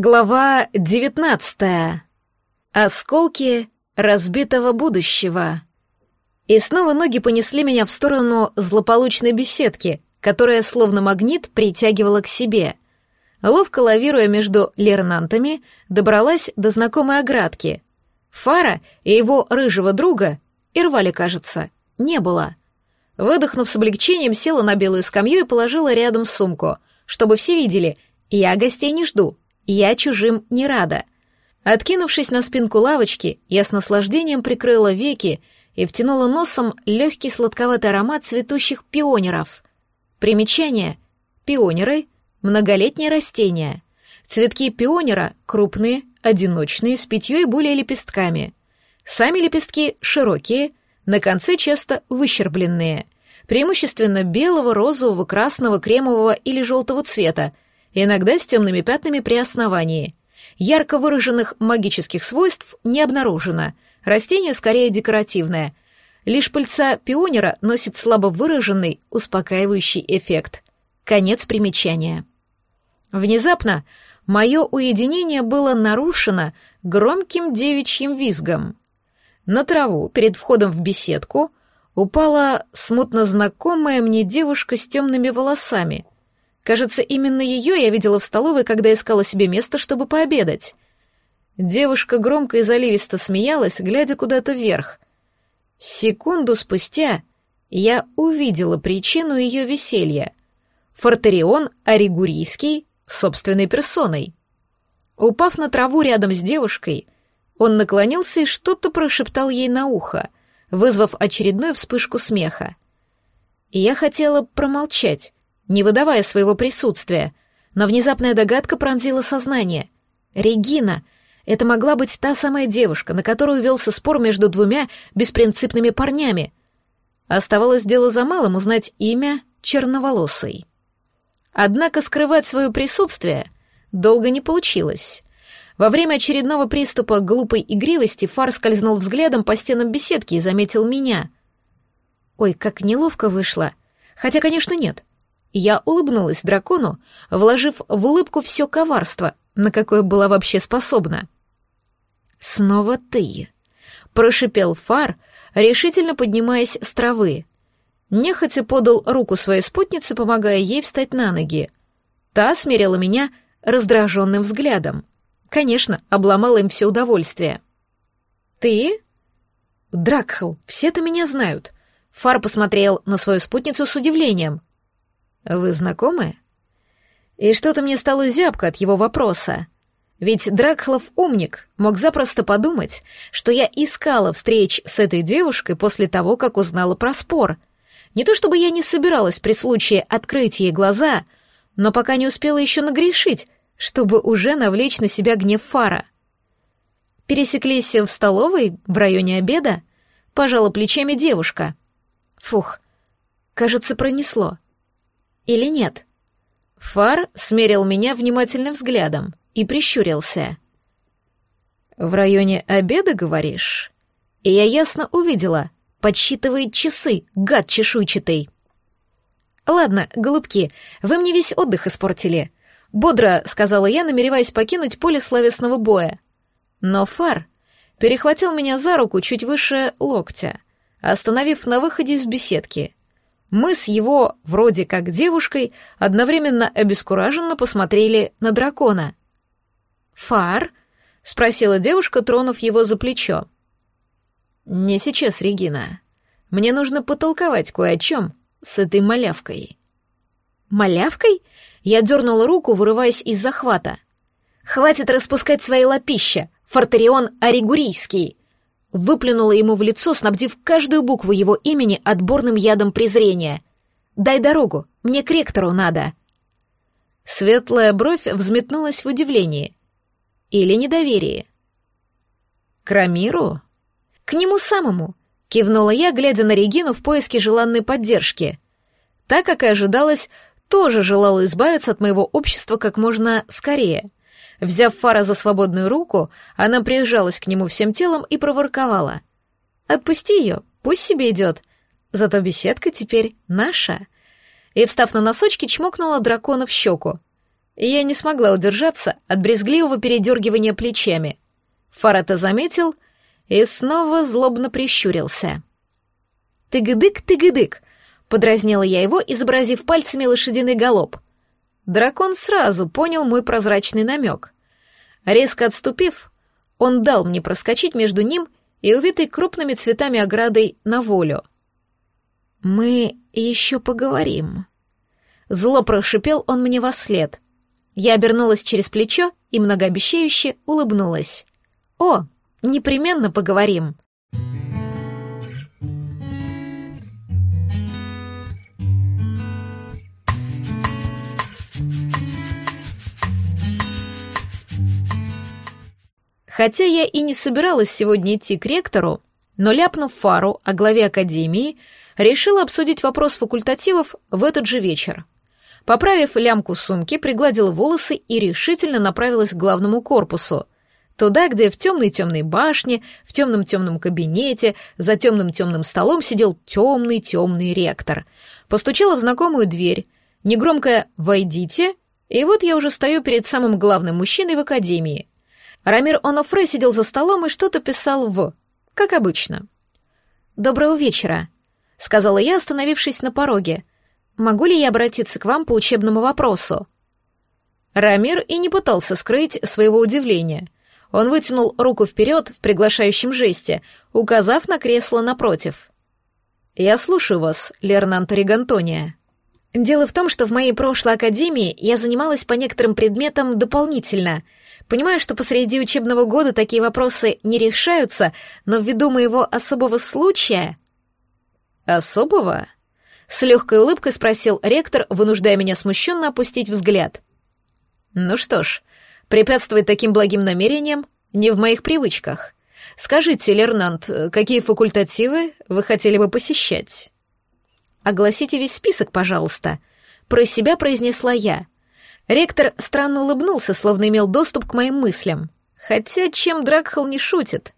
Глава девятнадцатая. Осколки разбитого будущего. И снова ноги понесли меня в сторону злополучной беседки, которая словно магнит притягивала к себе. Ловко лавируя между лернантами, добралась до знакомой оградки. Фара и его рыжего друга, Ирвали, кажется, не было. Выдохнув с облегчением, села на белую скамью и положила рядом сумку, чтобы все видели, я гостей не жду, я чужим не рада. Откинувшись на спинку лавочки, я с наслаждением прикрыла веки и втянула носом легкий сладковатый аромат цветущих пионеров. Примечание. Пионеры — многолетние растения. Цветки пионера крупные, одиночные, с пятью и более лепестками. Сами лепестки широкие, на конце часто выщербленные, преимущественно белого, розового, красного, кремового или желтого цвета, иногда с темными пятнами при основании. Ярко выраженных магических свойств не обнаружено. Растение скорее декоративное. Лишь пыльца пионера носит слабо выраженный, успокаивающий эффект. Конец примечания. Внезапно мое уединение было нарушено громким девичьим визгом. На траву перед входом в беседку упала смутно знакомая мне девушка с темными волосами — Кажется, именно ее я видела в столовой, когда искала себе место, чтобы пообедать. Девушка громко и заливисто смеялась, глядя куда-то вверх. Секунду спустя я увидела причину ее веселья. Фортерион Оригурийский собственной персоной. Упав на траву рядом с девушкой, он наклонился и что-то прошептал ей на ухо, вызвав очередную вспышку смеха. И я хотела промолчать, не выдавая своего присутствия, но внезапная догадка пронзила сознание. Регина — это могла быть та самая девушка, на которую велся спор между двумя беспринципными парнями. Оставалось дело за малым узнать имя черноволосой. Однако скрывать свое присутствие долго не получилось. Во время очередного приступа глупой игривости Фар скользнул взглядом по стенам беседки и заметил меня. Ой, как неловко вышло. Хотя, конечно, нет. Я улыбнулась дракону, вложив в улыбку все коварство, на какое была вообще способна. «Снова ты», — прошипел Фар, решительно поднимаясь с травы. Нехотя подал руку своей спутнице, помогая ей встать на ноги. Та смерила меня раздраженным взглядом. Конечно, обломала им все удовольствие. «Ты?» «Дракхл, все-то меня знают». Фар посмотрел на свою спутницу с удивлением. Вы знакомы? И что-то мне стало зябко от его вопроса. Ведь Дракхлов умник, мог запросто подумать, что я искала встреч с этой девушкой после того, как узнала про спор. Не то чтобы я не собиралась при случае открыть ей глаза, но пока не успела еще нагрешить, чтобы уже навлечь на себя гнев Фара. Пересеклись в столовой в районе обеда, пожала плечами девушка. Фух, кажется, пронесло. Или нет? Фар смерил меня внимательным взглядом и прищурился. «В районе обеда, говоришь?» И я ясно увидела, подсчитывает часы, гад чешуйчатый. «Ладно, голубки, вы мне весь отдых испортили», — бодро сказала я, намереваясь покинуть поле словесного боя. Но Фар перехватил меня за руку чуть выше локтя, остановив на выходе из беседки. Мы с его, вроде как девушкой, одновременно обескураженно посмотрели на дракона. «Фар?» — спросила девушка, тронув его за плечо. «Не сейчас, Регина. Мне нужно потолковать кое о чем с этой малявкой». «Малявкой?» Я дернула руку, вырываясь из захвата. «Хватит распускать свои лапища, Фортерион Оригурийский!» Выплюнула ему в лицо, снабдив каждую букву его имени отборным ядом презрения. «Дай дорогу, мне к ректору надо». Светлая бровь взметнулась в удивлении. Или недоверие. «К Рамиру?» «К нему самому», — кивнула я, глядя на Регину в поиске желанной поддержки. Так, как и ожидалось, тоже желала избавиться от моего общества как можно скорее. Взяв Фара за свободную руку, она прижалась к нему всем телом и проворковала. «Отпусти ее, пусть себе идет. Зато беседка теперь наша». И, встав на носочки, чмокнула дракона в щеку. Я не смогла удержаться от брезгливого передергивания плечами. Фар это заметил и снова злобно прищурился. «Тыгыдык, тыгыдык!» — подразнила я его, изобразив пальцами лошадиный галоп. Дракон сразу понял мой прозрачный намек. Резко отступив, он дал мне проскочить между ним и увитой крупными цветами оградой на волю. «Мы еще поговорим». Зло прошипел он мне во след. Я обернулась через плечо и многообещающе улыбнулась. «О, непременно поговорим». Хотя я и не собиралась сегодня идти к ректору, но ляпнув фару о главе академии, решила обсудить вопрос факультативов в этот же вечер. Поправив лямку сумки, пригладила волосы и решительно направилась к главному корпусу. Туда, где в темной-темной башне, в темном-темном кабинете, за темным-темным столом сидел темный-темный ректор. Постучала в знакомую дверь. Негромкое «Войдите», и вот я уже стою перед самым главным мужчиной в академии, Рамир Онофре сидел за столом и что-то писал в... как обычно. «Доброго вечера», — сказала я, остановившись на пороге. «Могу ли я обратиться к вам по учебному вопросу?» Рамир и не пытался скрыть своего удивления. Он вытянул руку вперед в приглашающем жесте, указав на кресло напротив. «Я слушаю вас, Лернант Ригантония». Дело в том, что в моей прошлой академии я занималась по некоторым предметам дополнительно — Понимаю, что посреди учебного года такие вопросы не решаются, но ввиду моего особого случая... Особого? С легкой улыбкой спросил ректор, вынуждая меня смущенно опустить взгляд. Ну что ж, препятствовать таким благим намерениям не в моих привычках. Скажите, Лернант, какие факультативы вы хотели бы посещать? Огласите весь список, пожалуйста. Про себя произнесла я — Ректор странно улыбнулся, словно имел доступ к моим мыслям. Хотя чем Дракхал не шутит?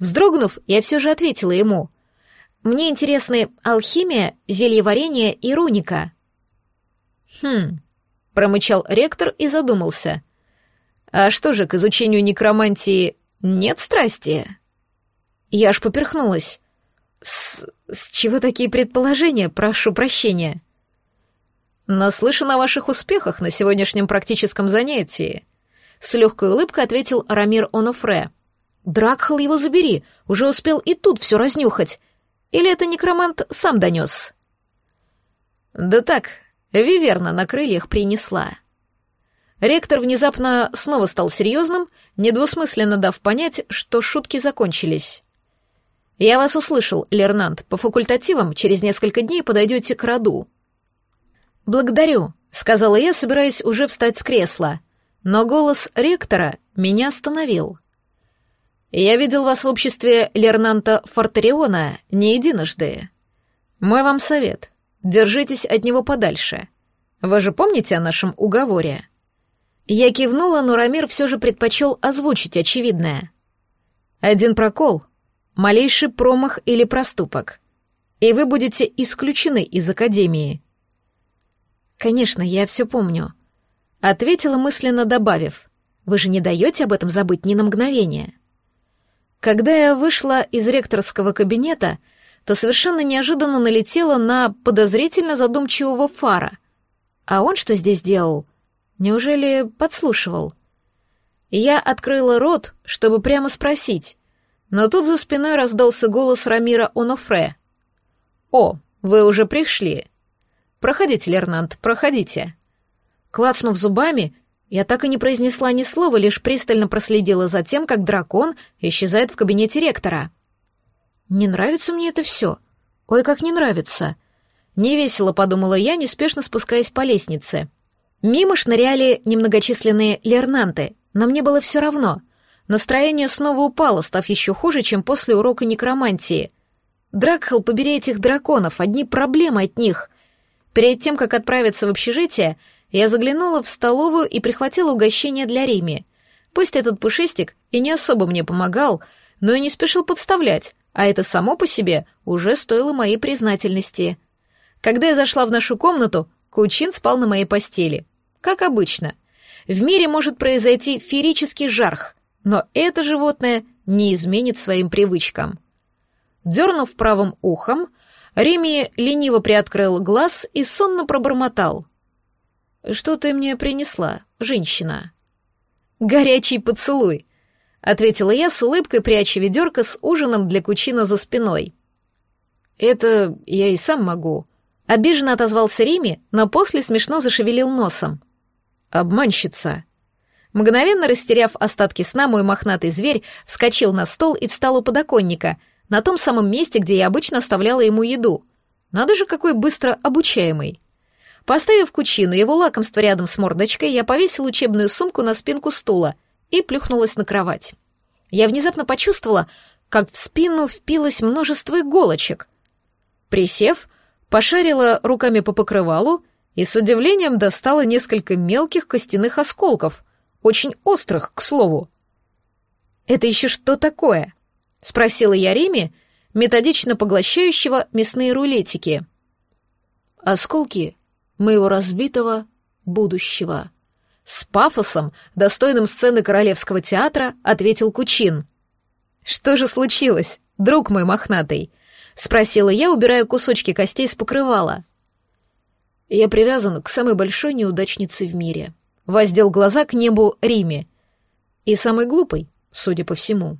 Вздрогнув, я все же ответила ему. «Мне интересны алхимия, зельеварение и руника». «Хм», — промычал ректор и задумался. «А что же, к изучению некромантии нет страсти?» Я аж поперхнулась. «С, с чего такие предположения? Прошу прощения». «Наслышан о ваших успехах на сегодняшнем практическом занятии», — с легкой улыбкой ответил Рамир Онофре. «Дракхал его забери, уже успел и тут все разнюхать. Или это некромант сам донес?» «Да так, Виверна на крыльях принесла». Ректор внезапно снова стал серьезным, недвусмысленно дав понять, что шутки закончились. «Я вас услышал, Лернант. По факультативам через несколько дней подойдете к роду. «Благодарю», — сказала я, собираясь уже встать с кресла. Но голос ректора меня остановил. «Я видел вас в обществе Лернанта Фортериона не единожды. Мой вам совет — держитесь от него подальше. Вы же помните о нашем уговоре?» Я кивнула, но Рамир все же предпочел озвучить очевидное. «Один прокол, малейший промах или проступок, и вы будете исключены из Академии». «Конечно, я все помню», — ответила мысленно, добавив. «Вы же не даете об этом забыть ни на мгновение». Когда я вышла из ректорского кабинета, то совершенно неожиданно налетела на подозрительно задумчивого фара. А он что здесь делал? Неужели подслушивал? Я открыла рот, чтобы прямо спросить, но тут за спиной раздался голос Рамира Онофре. «О, вы уже пришли. Проходите, Лернант, проходите». Клацнув зубами, я так и не произнесла ни слова, лишь пристально проследила за тем, как дракон исчезает в кабинете ректора. «Не нравится мне это все. Ой, как не нравится». Невесело подумала я, неспешно спускаясь по лестнице. Мимо шныряли немногочисленные лернанты, но мне было все равно. Настроение снова упало, став еще хуже, чем после урока некромантии. Дракхал, побери этих драконов, одни проблемы от них. Перед тем, как отправиться в общежитие, я заглянула в столовую и прихватила угощение для Рими. Пусть этот пушистик и не особо мне помогал, но и не спешил подставлять, а это само по себе уже стоило моей признательности. Когда я зашла в нашу комнату, Кучин спал на моей постели. Как обычно. в мире может произойти ферический жарх, но это животное не изменит своим привычкам. Дернув правым ухом, Реми лениво приоткрыл глаз и сонно пробормотал. «Что ты мне принесла, женщина?» «Горячий поцелуй», — ответила я с улыбкой, пряча ведерко с ужином для кучина за спиной. «Это я и сам могу», — обиженно отозвался Реми, но после смешно зашевелил носом. «Обманщица». Мгновенно растеряв остатки сна, мой мохнатый зверь вскочил на стол и встал у подоконника, на том самом месте, где я обычно оставляла ему еду. Надо же, какой быстро обучаемый. Поставив кучину его лакомство рядом с мордочкой, я повесила учебную сумку на спинку стула и плюхнулась на кровать. Я внезапно почувствовала, как в спину впилось множество иголочек. Присев, пошарила руками по покрывалу и с удивлением достала несколько мелких костяных осколков, очень острых, к слову. «Это еще что такое?» — спросила я Риме, методично поглощающего мясные рулетики. «Осколки моего разбитого будущего. С пафосом, достойным сцены Королевского театра, ответил Кучин. «Что же случилось, друг мой мохнатый?» — спросила я, убирая кусочки костей с покрывала. «Я привязан к самой большой неудачнице в мире», — воздел глаза к небу Риме. «И самой глупой, судя по всему».